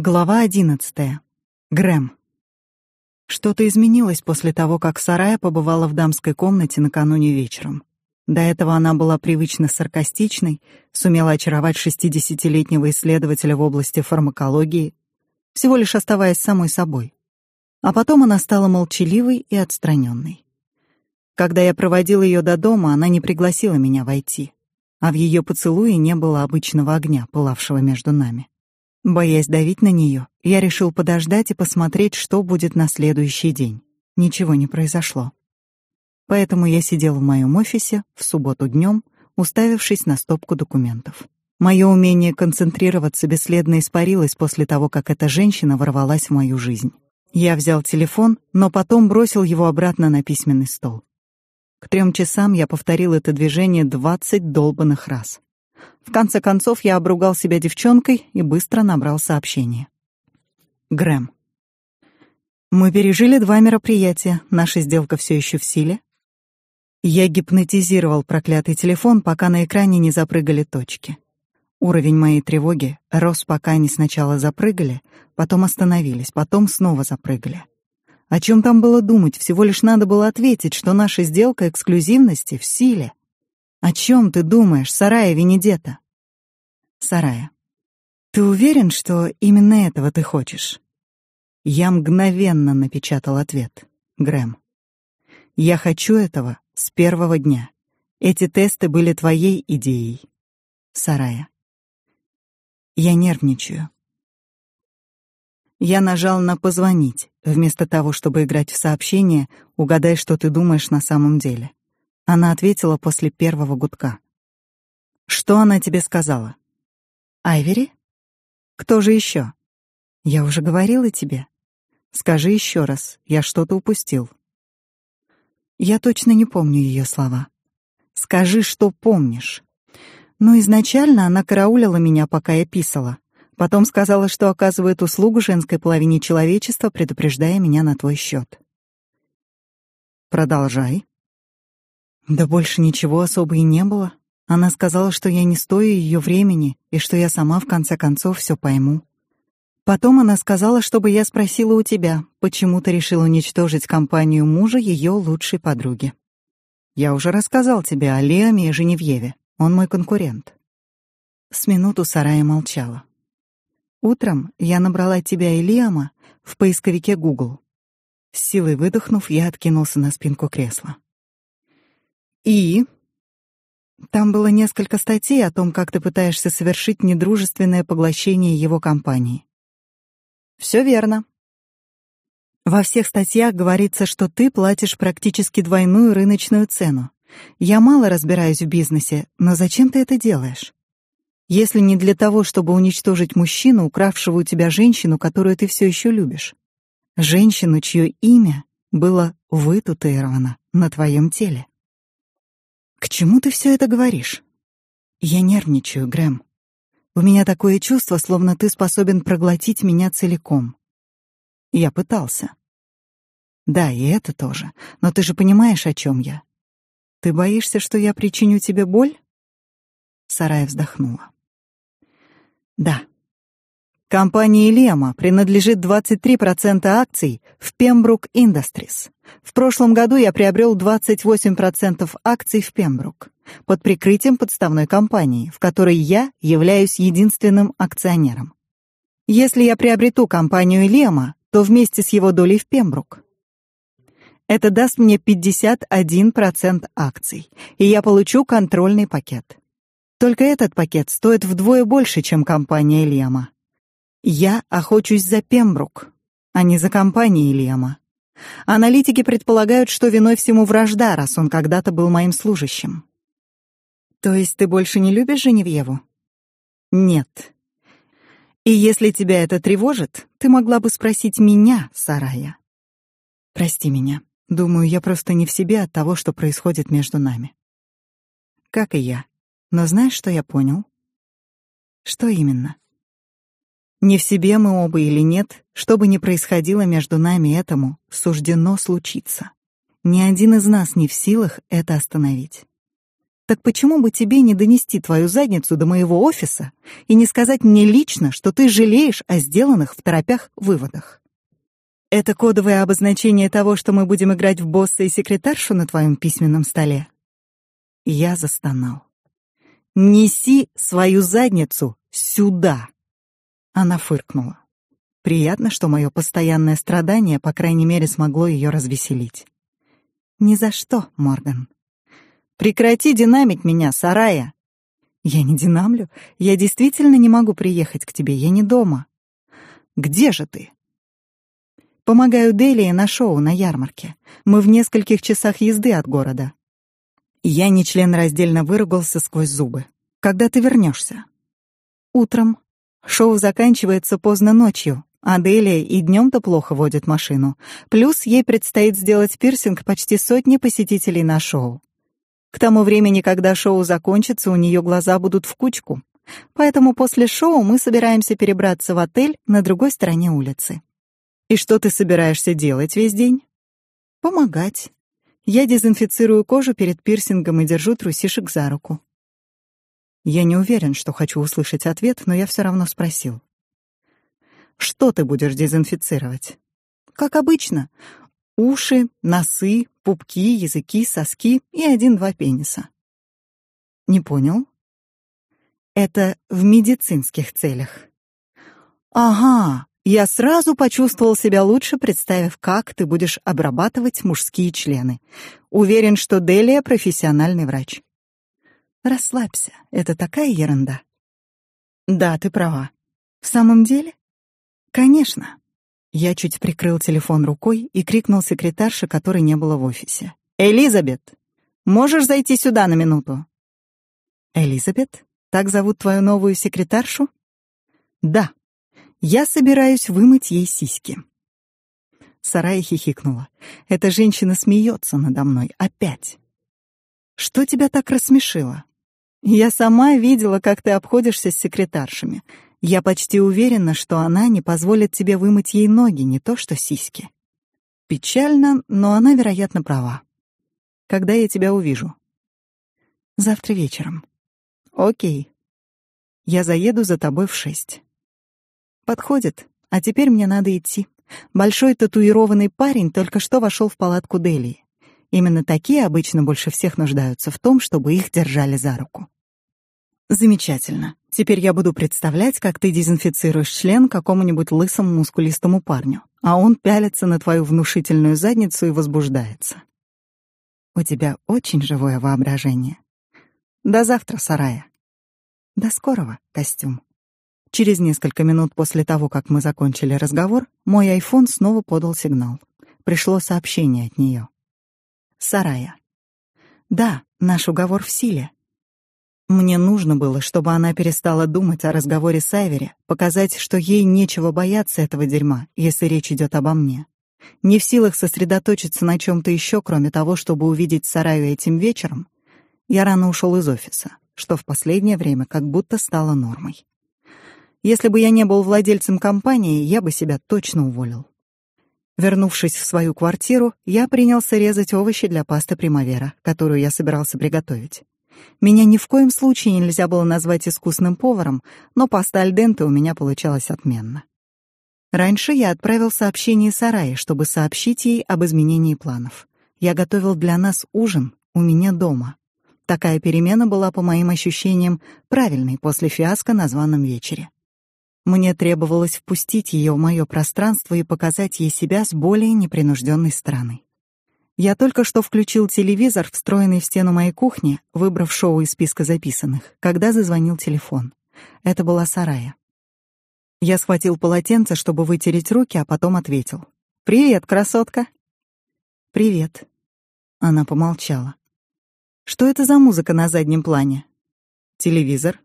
Глава одиннадцатая. Грэм. Что-то изменилось после того, как Сарая побывала в дамской комнате накануне вечером. До этого она была привычно саркастичной, сумела очаровать шестидесятилетнего исследователя в области фармакологии, всего лишь оставаясь самой собой. А потом она стала молчаливой и отстраненной. Когда я проводил ее до дома, она не пригласила меня войти, а в ее поцелуе не было обычного огня, пылавшего между нами. Боясь давить на нее, я решил подождать и посмотреть, что будет на следующий день. Ничего не произошло. Поэтому я сидел в моем офисе в субботу днем, уставившись на стопку документов. Мое умение концентрироваться бесследно испарилось после того, как эта женщина ворвалась в мою жизнь. Я взял телефон, но потом бросил его обратно на письменный стол. К трем часам я повторил это движение двадцать долбанных раз. В конце концов, я обругал себя девчонкой и быстро набрал сообщение. Грэм. Мы пережили два мероприятия. Наша сделка все еще в силе. Я гипнотизировал проклятый телефон, пока на экране не запрыгали точки. Уровень моей тревоги рос, пока они сначала запрыгали, потом остановились, потом снова запрыгали. О чем там было думать? Всего лишь надо было ответить, что наша сделка эксклюзивности в силе. О чем ты думаешь, Сарая Венедета? Сарая. Ты уверен, что именно этого ты хочешь? Я мгновенно напечатал ответ. Грэм. Я хочу этого с первого дня. Эти тесты были твоей идеей. Сарая. Я нервничаю. Я нажал на «позвонить», вместо того, чтобы играть в сообщение «угадай, что ты думаешь на самом деле». Она ответила после первого гудка. «Что она тебе сказала?» «Айвери? Кто же еще?» «Я уже говорила тебе. Скажи еще раз, я что-то упустил». Я точно не помню ее слова. «Скажи, что помнишь». Но изначально она караулила меня, пока я писала. Потом сказала, что оказывает услугу женской половине человечества, предупреждая меня на твой счет. «Продолжай», да больше ничего особо и не было. Она сказала, что я не стою ее времени и что я сама в конце концов все пойму. Потом она сказала, чтобы я спросила у тебя, почему ты решил уничтожить компанию мужа ее лучшей подруги. Я уже рассказал тебе о Леоме и Женевьеве. Он мой конкурент. С минуту Сарая молчала. Утром я набрала тебя и Лиама в поисковике Google. С силой выдохнув, я откинулся на спинку кресла. И там было несколько статей о том, как ты пытаешься совершить недружественное поглощение его компании. Все верно. Во всех статьях говорится, что ты платишь практически двойную рыночную цену. Я мало разбираюсь в бизнесе, но зачем ты это делаешь? Если не для того, чтобы уничтожить мужчину, укравшего у тебя женщину, которую ты все еще любишь. Женщину, чье имя было вытатуировано на твоем теле. К чему ты все это говоришь? Я нервничаю, Грэм. У меня такое чувство, словно ты способен проглотить меня целиком. Я пытался. Да, и это тоже. Но ты же понимаешь, о чем я. Ты боишься, что я причиню тебе боль? Сарая вздохнула. Да. Компании Лема принадлежит 23% акций в Pembroke Industries. В прошлом году я приобрел 28% акций в Pembroke под прикрытием подставной компании, в которой я являюсь единственным акционером. Если я приобрету компанию Лема, то вместе с его долей в Pembroke. Это даст мне 51% акций, и я получу контрольный пакет. Только этот пакет стоит вдвое больше, чем компания Лема. Я охочусь за Пембрук, а не за компанией Лема. Аналитики предполагают, что виной всему вражда, раз он когда-то был моим служащим. То есть ты больше не любишь Женевьеву? Нет. И если тебя это тревожит, ты могла бы спросить меня, Сарая. Прости меня. Думаю, я просто не в себе от того, что происходит между нами. Как и я. Но знаешь, что я понял? Что именно? Не в себе мы оба или нет, что бы ни происходило между нами этому, суждено случиться. Ни один из нас не в силах это остановить. Так почему бы тебе не донести твою задницу до моего офиса и не сказать мне лично, что ты жалеешь о сделанных в торопях выводах? Это кодовое обозначение того, что мы будем играть в босса и секретаршу на твоем письменном столе. Я застонал. Неси свою задницу сюда. Она фыркнула. Приятно, что мое постоянное страдание, по крайней мере, смогло ее развеселить. Ни за что, Морган. Прекрати динамить меня, Сарая. Я не динамлю. Я действительно не могу приехать к тебе. Я не дома. Где же ты? Помогаю Делии на шоу на ярмарке. Мы в нескольких часах езды от города. Я нечленораздельно выругался сквозь зубы. Когда ты вернешься? Утром. Шоу заканчивается поздно ночью. А и днем-то плохо водит машину. Плюс ей предстоит сделать пирсинг почти сотни посетителей на шоу. К тому времени, когда шоу закончится, у нее глаза будут в кучку. Поэтому после шоу мы собираемся перебраться в отель на другой стороне улицы. И что ты собираешься делать весь день? Помогать. Я дезинфицирую кожу перед пирсингом и держу трусишек за руку. Я не уверен, что хочу услышать ответ, но я все равно спросил. Что ты будешь дезинфицировать? Как обычно. Уши, носы, пупки, языки, соски и один-два пениса. Не понял? Это в медицинских целях. Ага, я сразу почувствовал себя лучше, представив, как ты будешь обрабатывать мужские члены. Уверен, что Делия профессиональный врач. Расслабься, это такая ерунда. Да, ты права. В самом деле? Конечно. Я чуть прикрыл телефон рукой и крикнул секретарше, которой не было в офисе. «Элизабет, можешь зайти сюда на минуту?» «Элизабет? Так зовут твою новую секретаршу?» «Да. Я собираюсь вымыть ей сиськи». Сарая хихикнула. «Эта женщина смеется надо мной. Опять». «Что тебя так рассмешило?» «Я сама видела, как ты обходишься с секретаршами. Я почти уверена, что она не позволит тебе вымыть ей ноги, не то что сиськи. Печально, но она, вероятно, права. Когда я тебя увижу? Завтра вечером. Окей. Я заеду за тобой в шесть. Подходит. А теперь мне надо идти. Большой татуированный парень только что вошел в палатку Делии. Именно такие обычно больше всех нуждаются в том, чтобы их держали за руку. Замечательно. Теперь я буду представлять, как ты дезинфицируешь член какому-нибудь лысому мускулистому парню, а он пялится на твою внушительную задницу и возбуждается. У тебя очень живое воображение. До завтра, Сарая. До скорого, костюм. Через несколько минут после того, как мы закончили разговор, мой айфон снова подал сигнал. Пришло сообщение от нее. Сарая. Да, наш уговор в силе. Мне нужно было, чтобы она перестала думать о разговоре с Айвери, показать, что ей нечего бояться этого дерьма, если речь идет обо мне. Не в силах сосредоточиться на чем то еще, кроме того, чтобы увидеть Сараю этим вечером, я рано ушел из офиса, что в последнее время как будто стало нормой. Если бы я не был владельцем компании, я бы себя точно уволил. Вернувшись в свою квартиру, я принялся резать овощи для пасты примавера, которую я собирался приготовить. Меня ни в коем случае нельзя было назвать искусным поваром, но паста альденте у меня получалась отменно. Раньше я отправил сообщение Сарае, чтобы сообщить ей об изменении планов. Я готовил для нас ужин у меня дома. Такая перемена была, по моим ощущениям, правильной после фиаско на званом вечере. Мне требовалось впустить ее в мое пространство и показать ей себя с более непринужденной стороны. Я только что включил телевизор, встроенный в стену моей кухни, выбрав шоу из списка записанных, когда зазвонил телефон. Это была Сарая. Я схватил полотенце, чтобы вытереть руки, а потом ответил. «Привет, красотка!» «Привет». Она помолчала. «Что это за музыка на заднем плане?» «Телевизор».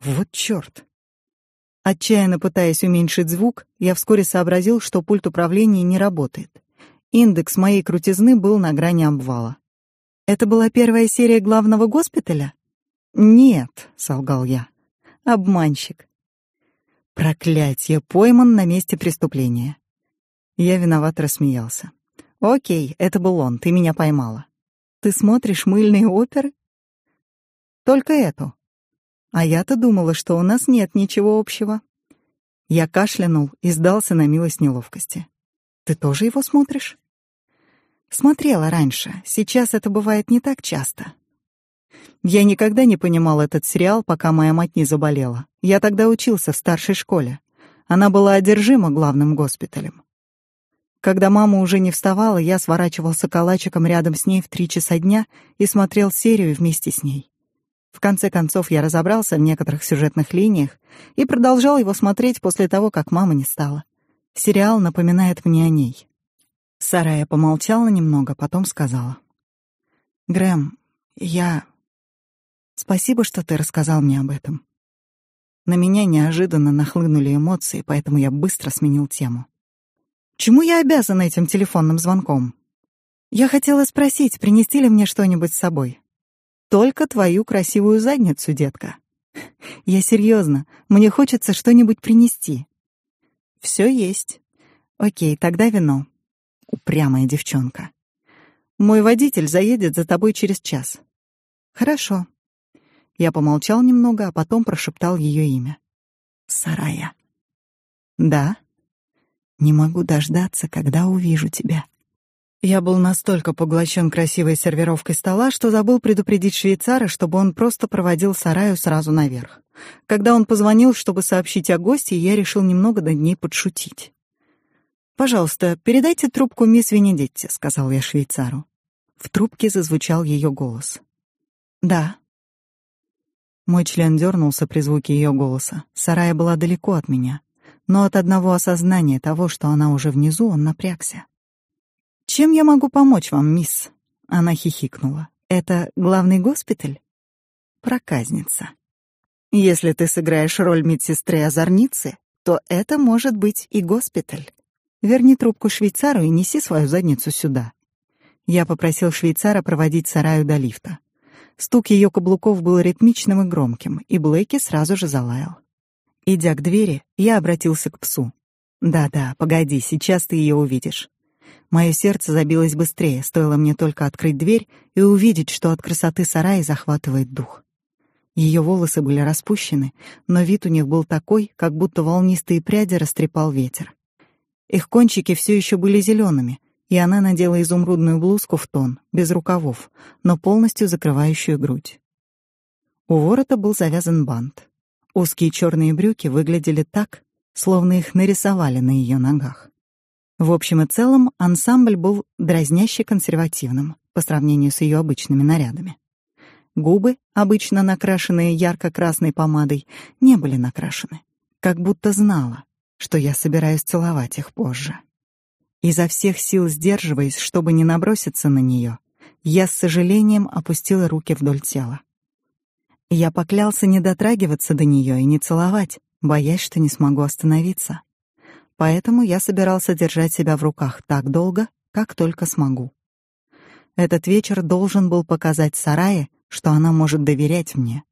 «Вот чёрт!» Отчаянно пытаясь уменьшить звук, я вскоре сообразил, что пульт управления не работает. Индекс моей крутизны был на грани обвала. Это была первая серия главного госпиталя? Нет, солгал я. Обманщик. Проклятье, пойман на месте преступления. Я виноват рассмеялся. Окей, это был он, ты меня поймала. Ты смотришь мыльные оперы? Только эту. А я-то думала, что у нас нет ничего общего. Я кашлянул и сдался на милость неловкости. Ты тоже его смотришь? Смотрела раньше. Сейчас это бывает не так часто. Я никогда не понимал этот сериал, пока моя мать не заболела. Я тогда учился в старшей школе. Она была одержима главным госпиталем. Когда мама уже не вставала, я сворачивался калачиком рядом с ней в три часа дня и смотрел серию вместе с ней. В конце концов, я разобрался в некоторых сюжетных линиях и продолжал его смотреть после того, как мама не стала. Сериал напоминает мне о ней. Сарая помолчала немного, потом сказала. «Грэм, я... Спасибо, что ты рассказал мне об этом. На меня неожиданно нахлынули эмоции, поэтому я быстро сменил тему. Чему я обязан этим телефонным звонком? Я хотела спросить, принести ли мне что-нибудь с собой. Только твою красивую задницу, детка. Я серьезно, мне хочется что-нибудь принести. Все есть. Окей, тогда вино. Упрямая девчонка. Мой водитель заедет за тобой через час. Хорошо. Я помолчал немного, а потом прошептал ее имя. Сарая. Да. Не могу дождаться, когда увижу тебя. Я был настолько поглощен красивой сервировкой стола, что забыл предупредить швейцара, чтобы он просто проводил Сараю сразу наверх. Когда он позвонил, чтобы сообщить о гости, я решил немного над ней подшутить. «Пожалуйста, передайте трубку мисс Венедетти», — сказал я швейцару. В трубке зазвучал ее голос. «Да». Мой член дернулся при звуке ее голоса. Сарая была далеко от меня но от одного осознания того, что она уже внизу, он напрягся. «Чем я могу помочь вам, мисс?» Она хихикнула. «Это главный госпиталь?» «Проказница. Если ты сыграешь роль медсестры-озорницы, то это может быть и госпиталь. Верни трубку швейцару и неси свою задницу сюда». Я попросил швейцара проводить Сараю до лифта. Стук ее каблуков был ритмичным и громким, и Блейки сразу же залаял. Идя к двери, я обратился к псу. «Да-да, погоди, сейчас ты ее увидишь». Мое сердце забилось быстрее, стоило мне только открыть дверь и увидеть, что от красоты сарая захватывает дух. Ее волосы были распущены, но вид у них был такой, как будто волнистые пряди растрепал ветер. Их кончики все еще были зелеными, и она надела изумрудную блузку в тон, без рукавов, но полностью закрывающую грудь. У ворота был завязан бант. Узкие черные брюки выглядели так, словно их нарисовали на ее ногах. В общем и целом, ансамбль был дразняще консервативным по сравнению с ее обычными нарядами. Губы, обычно накрашенные ярко-красной помадой, не были накрашены, как будто знала, что я собираюсь целовать их позже. Изо всех сил сдерживаясь, чтобы не наброситься на нее, я с сожалением опустила руки вдоль тела. Я поклялся не дотрагиваться до нее и не целовать, боясь, что не смогу остановиться. Поэтому я собирался держать себя в руках так долго, как только смогу. Этот вечер должен был показать Сарае, что она может доверять мне.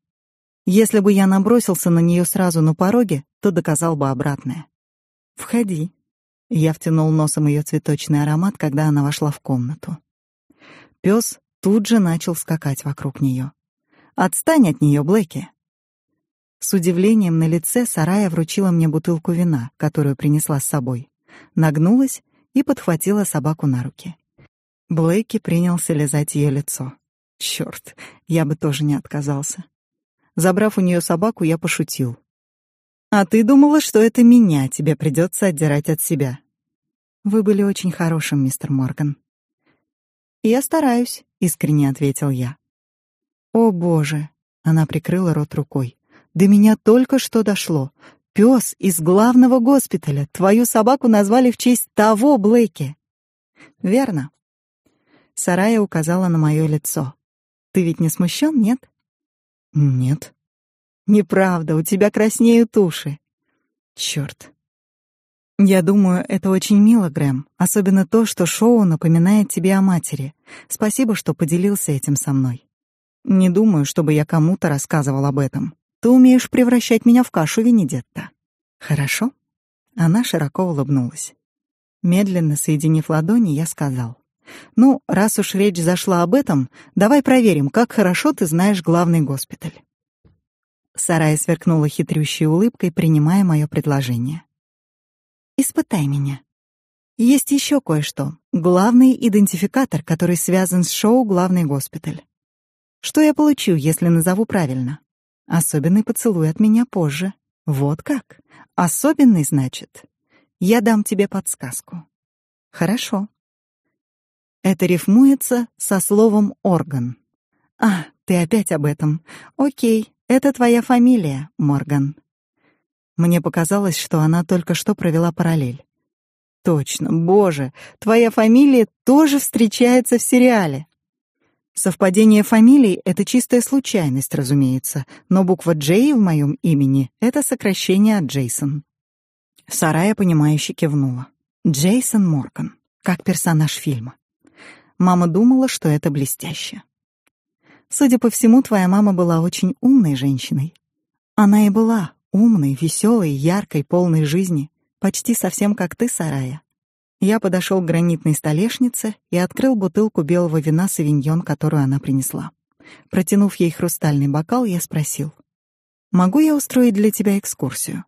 Если бы я набросился на нее сразу на пороге, то доказал бы обратное. «Входи». Я втянул носом ее цветочный аромат, когда она вошла в комнату. Пес тут же начал скакать вокруг нее. Отстань от нее, Блэки. С удивлением на лице Сарая вручила мне бутылку вина, которую принесла с собой. Нагнулась и подхватила собаку на руки. Блэки принялся лизать ее лицо. Черт, я бы тоже не отказался. Забрав у нее собаку, я пошутил. «А ты думала, что это меня тебе придется отдирать от себя?» «Вы были очень хорошим, мистер Морган». «Я стараюсь», — искренне ответил я. «О, Боже!» — она прикрыла рот рукой. «До меня только что дошло. Пес из главного госпиталя. Твою собаку назвали в честь того Блейки». «Верно». Сарая указала на мое лицо. «Ты ведь не смущен, нет?» «Нет». «Неправда, у тебя краснеют уши». «Черт». «Я думаю, это очень мило, Грэм, особенно то, что шоу напоминает тебе о матери. Спасибо, что поделился этим со мной». Не думаю, чтобы я кому-то рассказывал об этом. Ты умеешь превращать меня в кашу, Венедетта. Хорошо? Она широко улыбнулась. Медленно соединив ладони, я сказал: Ну, раз уж речь зашла об этом, давай проверим, как хорошо ты знаешь главный госпиталь. Сарая сверкнула хитрющей улыбкой, принимая мое предложение. Испытай меня. Есть еще кое-что. Главный идентификатор, который связан с шоу «Главный госпиталь». Что я получу, если назову правильно? Особенный поцелуй от меня позже. Вот как? Особенный, значит. Я дам тебе подсказку. Хорошо. Это рифмуется со словом «орган». А, ты опять об этом. Окей, это твоя фамилия, Морган. Мне показалось, что она только что провела параллель. Точно, боже, твоя фамилия тоже встречается в сериале. Совпадение фамилий — это чистая случайность, разумеется, но буква «Джей» в моем имени — это сокращение от Джейсон. Сарая, понимающе кивнула. Джейсон Морган, как персонаж фильма. Мама думала, что это блестяще. Судя по всему, твоя мама была очень умной женщиной. Она и была умной, веселой, яркой, полной жизни, почти совсем как ты, Сарая. Я подошел к гранитной столешнице и открыл бутылку белого вина савиньон, которую она принесла. Протянув ей хрустальный бокал, я спросил: "Могу я устроить для тебя экскурсию?"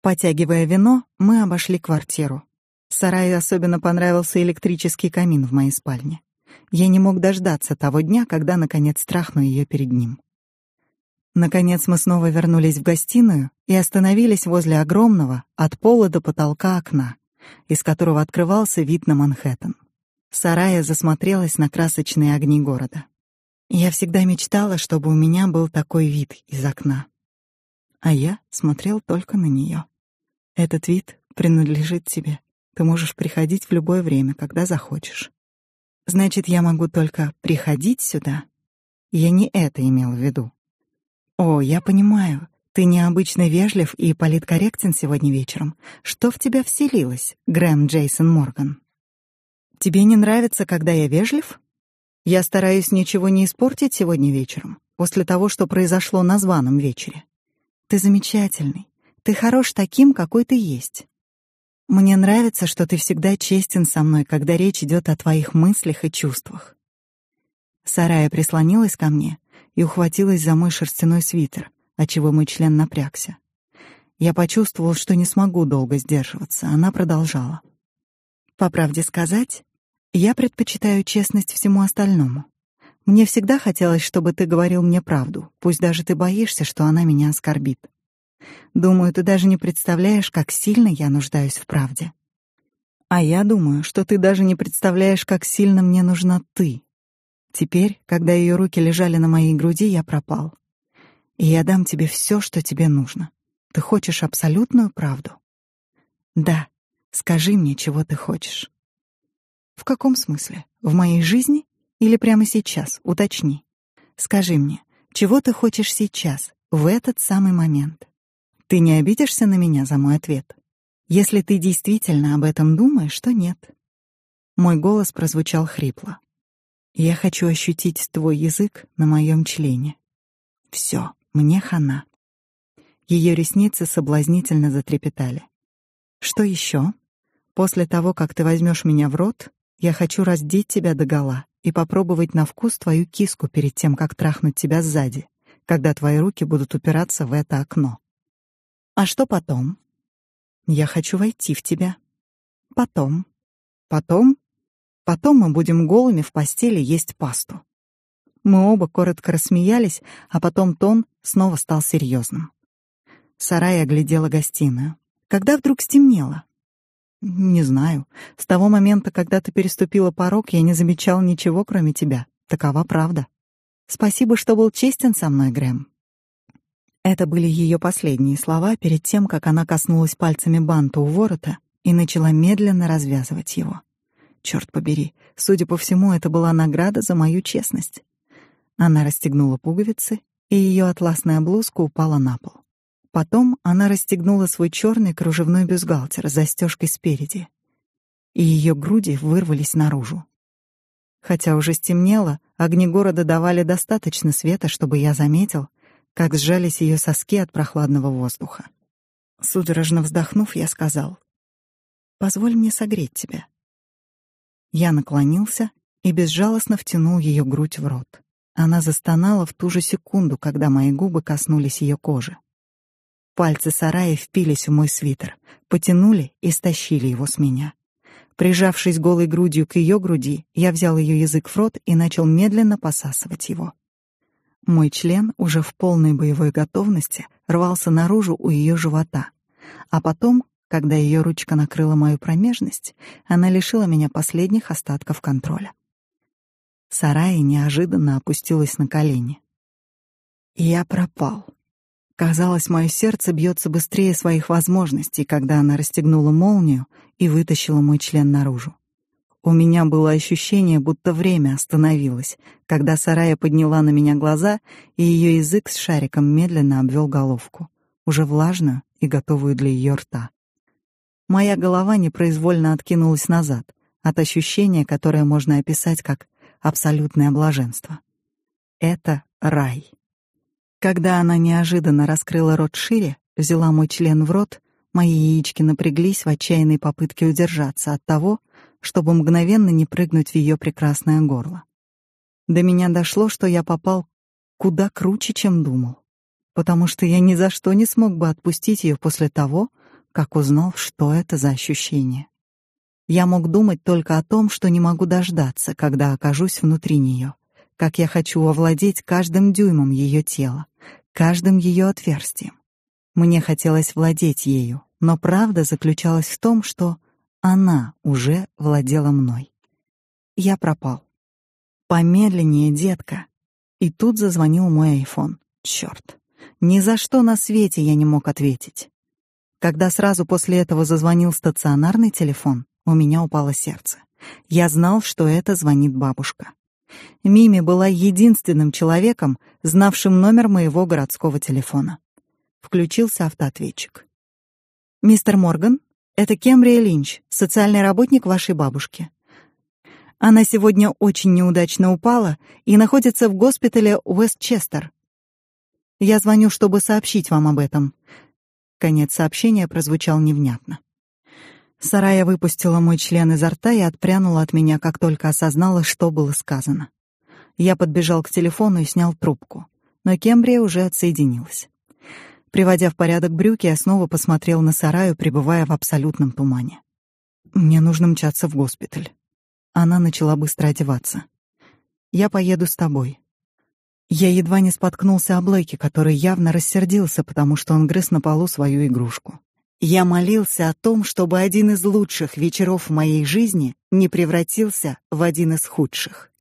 Потягивая вино, мы обошли квартиру. Сарае особенно понравился электрический камин в моей спальне. Я не мог дождаться того дня, когда наконец трахну ее перед ним. Наконец мы снова вернулись в гостиную и остановились возле огромного, от пола до потолка окна, из которого открывался вид на Манхэттен. Сарая засмотрелась на красочные огни города. Я всегда мечтала, чтобы у меня был такой вид из окна. А я смотрел только на нее. Этот вид принадлежит тебе. Ты можешь приходить в любое время, когда захочешь. Значит, я могу только приходить сюда? Я не это имел в виду. О, я понимаю. Ты необычно вежлив и политкорректен сегодня вечером. Что в тебя вселилось, Грэм Джейсон Морган? Тебе не нравится, когда я вежлив? Я стараюсь ничего не испортить сегодня вечером, после того, что произошло на званом вечере. Ты замечательный. Ты хорош таким, какой ты есть. Мне нравится, что ты всегда честен со мной, когда речь идет о твоих мыслях и чувствах. Сарая прислонилась ко мне и ухватилась за мой шерстяной свитер, отчего мой член напрягся. Я почувствовал, что не смогу долго сдерживаться. Она продолжала. По правде сказать, я предпочитаю честность всему остальному. Мне всегда хотелось, чтобы ты говорил мне правду, пусть даже ты боишься, что она меня оскорбит. Думаю, ты даже не представляешь, как сильно я нуждаюсь в правде. А я думаю, что ты даже не представляешь, как сильно мне нужна ты. Теперь, когда ее руки лежали на моей груди, я пропал. И я дам тебе все, что тебе нужно. Ты хочешь абсолютную правду? Да. Скажи мне, чего ты хочешь. В каком смысле? В моей жизни или прямо сейчас? Уточни. Скажи мне, чего ты хочешь сейчас, в этот самый момент? Ты не обидишься на меня за мой ответ? Если ты действительно об этом думаешь, то нет. Мой голос прозвучал хрипло. Я хочу ощутить твой язык на моем члене. Все, мне хана. Ее ресницы соблазнительно затрепетали. Что еще? После того, как ты возьмешь меня в рот, я хочу раздеть тебя догола и попробовать на вкус твою киску перед тем, как трахнуть тебя сзади, когда твои руки будут упираться в это окно. А что потом? Я хочу войти в тебя. Потом. Потом Потом мы будем голыми в постели есть пасту. Мы оба коротко рассмеялись, а потом тон снова стал серьезным. Сарай оглядела гостиную. Когда вдруг стемнело? Не знаю. С того момента, когда ты переступила порог, я не замечал ничего, кроме тебя. Такова правда. Спасибо, что был честен со мной, Грэм. Это были ее последние слова перед тем, как она коснулась пальцами банта у ворота и начала медленно развязывать его. Черт побери, судя по всему, это была награда за мою честность. Она расстегнула пуговицы, и ее атласная блузка упала на пол. Потом она расстегнула свой черный кружевной бюстгальтер с застежкой спереди, и ее груди вырвались наружу. Хотя уже стемнело, огни города давали достаточно света, чтобы я заметил, как сжались ее соски от прохладного воздуха. Судорожно вздохнув, я сказал: "Позволь мне согреть тебя". Я наклонился и безжалостно втянул ее грудь в рот. Она застонала в ту же секунду, когда мои губы коснулись ее кожи. Пальцы Сараи впились в мой свитер, потянули и стащили его с меня. Прижавшись голой грудью к ее груди, я взял ее язык в рот и начал медленно посасывать его. Мой член, уже в полной боевой готовности, рвался наружу у ее живота. А потом, когда ее ручка накрыла мою промежность, она лишила меня последних остатков контроля. Сарая неожиданно опустилась на колени. Я пропал. Казалось, мое сердце бьется быстрее своих возможностей, когда она расстегнула молнию и вытащила мой член наружу. У меня было ощущение, будто время остановилось, когда Сарая подняла на меня глаза, и ее язык с шариком медленно обвел головку, уже влажную и готовую для ее рта. Моя голова непроизвольно откинулась назад от ощущения, которое можно описать как абсолютное блаженство. Это рай. Когда она неожиданно раскрыла рот шире, взяла мой член в рот, мои яички напряглись в отчаянной попытке удержаться от того, чтобы мгновенно не прыгнуть в ее прекрасное горло. До меня дошло, что я попал куда круче, чем думал, потому что я ни за что не смог бы отпустить ее после того, как узнал, что это за ощущение. Я мог думать только о том, что не могу дождаться, когда окажусь внутри нее, как я хочу овладеть каждым дюймом ее тела, каждым ее отверстием. Мне хотелось владеть ею, но правда заключалась в том, что она уже владела мной. Я пропал. Помедленнее, детка. И тут зазвонил мой айфон. Черт. Ни за что на свете я не мог ответить. Когда сразу после этого зазвонил стационарный телефон, у меня упало сердце. Я знал, что это звонит бабушка. Мими была единственным человеком, знавшим номер моего городского телефона. Включился автоответчик. «Мистер Морган, это Кембрия Линч, социальный работник вашей бабушки. Она сегодня очень неудачно упала и находится в госпитале Уэстчестер. Я звоню, чтобы сообщить вам об этом». Конец сообщения прозвучал невнятно. Сарая выпустила мой член изо рта и отпрянула от меня, как только осознала, что было сказано. Я подбежал к телефону и снял трубку, но Кембрия уже отсоединилась. Приводя в порядок брюки, я снова посмотрел на Сараю, пребывая в абсолютном тумане. Мне нужно мчаться в госпиталь. Она начала быстро одеваться. Я поеду с тобой. Я едва не споткнулся о Блэке, который явно рассердился, потому что он грыз на полу свою игрушку. Я молился о том, чтобы один из лучших вечеров в моей жизни не превратился в один из худших.